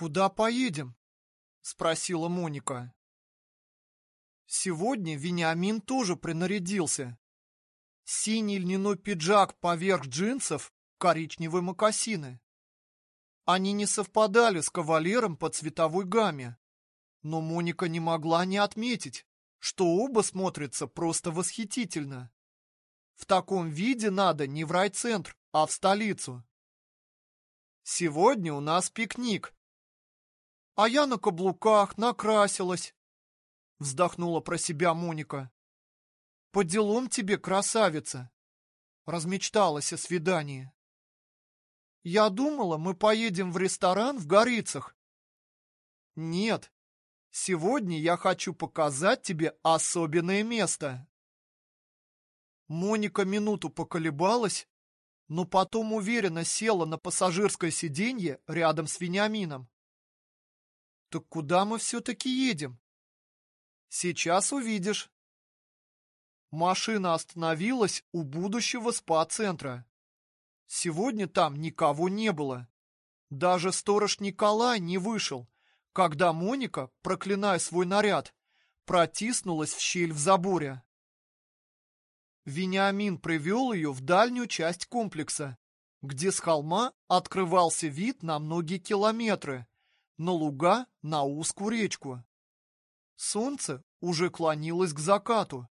«Куда поедем?» — спросила Моника. Сегодня Вениамин тоже принарядился. Синий льняной пиджак поверх джинсов, коричневые мокасины. Они не совпадали с кавалером по цветовой гамме, но Моника не могла не отметить, что оба смотрятся просто восхитительно. В таком виде надо не в райцентр, а в столицу. Сегодня у нас пикник. А я на каблуках накрасилась. Вздохнула про себя Моника. По делам тебе, красавица. Размечталась о свидании. Я думала, мы поедем в ресторан в Горицах. Нет, сегодня я хочу показать тебе особенное место. Моника минуту поколебалась, но потом уверенно села на пассажирское сиденье рядом с Вениамином. Так куда мы все-таки едем? Сейчас увидишь. Машина остановилась у будущего спа-центра. Сегодня там никого не было. Даже сторож Николай не вышел, когда Моника, проклиная свой наряд, протиснулась в щель в заборе. Вениамин привел ее в дальнюю часть комплекса, где с холма открывался вид на многие километры, на луга, на узкую речку. Солнце уже клонилось к закату,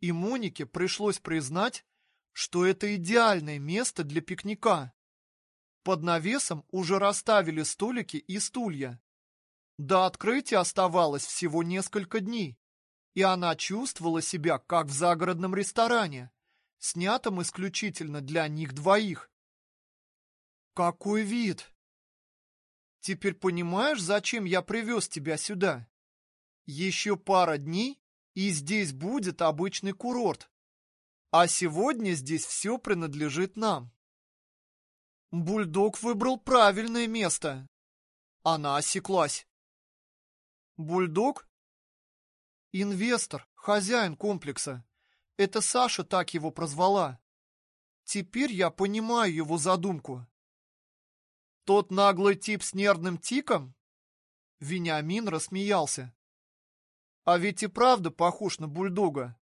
и Монике пришлось признать, что это идеальное место для пикника. Под навесом уже расставили столики и стулья. До открытия оставалось всего несколько дней и она чувствовала себя как в загородном ресторане, снятом исключительно для них двоих. Какой вид! Теперь понимаешь, зачем я привез тебя сюда? Еще пара дней, и здесь будет обычный курорт. А сегодня здесь все принадлежит нам. Бульдог выбрал правильное место. Она осеклась. Бульдог Инвестор, хозяин комплекса. Это Саша так его прозвала. Теперь я понимаю его задумку. Тот наглый тип с нервным тиком? Вениамин рассмеялся. А ведь и правда похож на бульдога.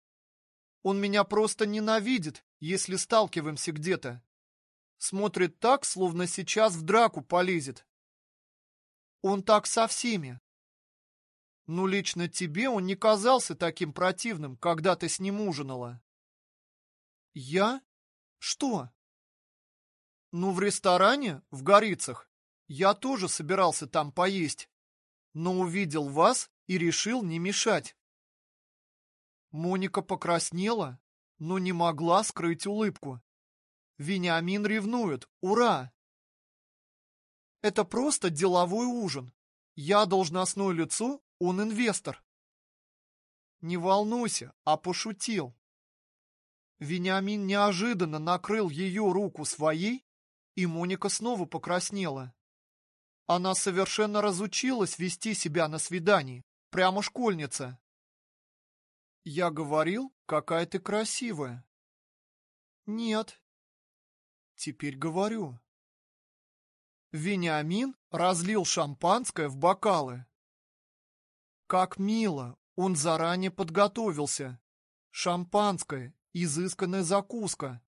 Он меня просто ненавидит, если сталкиваемся где-то. Смотрит так, словно сейчас в драку полезет. Он так со всеми. Ну, лично тебе он не казался таким противным, когда ты с ним ужинала. Я? Что? Ну, в ресторане, в Горицах. Я тоже собирался там поесть, но увидел вас и решил не мешать. Моника покраснела, но не могла скрыть улыбку. Вениамин ревнует, ура! Это просто деловой ужин. Я должностное лицо он инвестор. Не волнуйся, а пошутил. Вениамин неожиданно накрыл ее руку своей, и Моника снова покраснела. Она совершенно разучилась вести себя на свидании, прямо школьница. Я говорил, какая ты красивая. Нет. Теперь говорю. Вениамин разлил шампанское в бокалы. Как мило! Он заранее подготовился. Шампанское, изысканная закуска.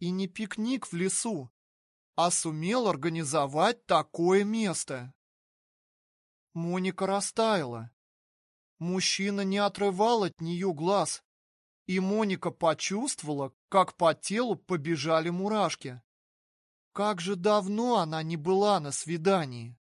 И не пикник в лесу, а сумел организовать такое место. Моника растаяла. Мужчина не отрывал от нее глаз, и Моника почувствовала, как по телу побежали мурашки. Как же давно она не была на свидании.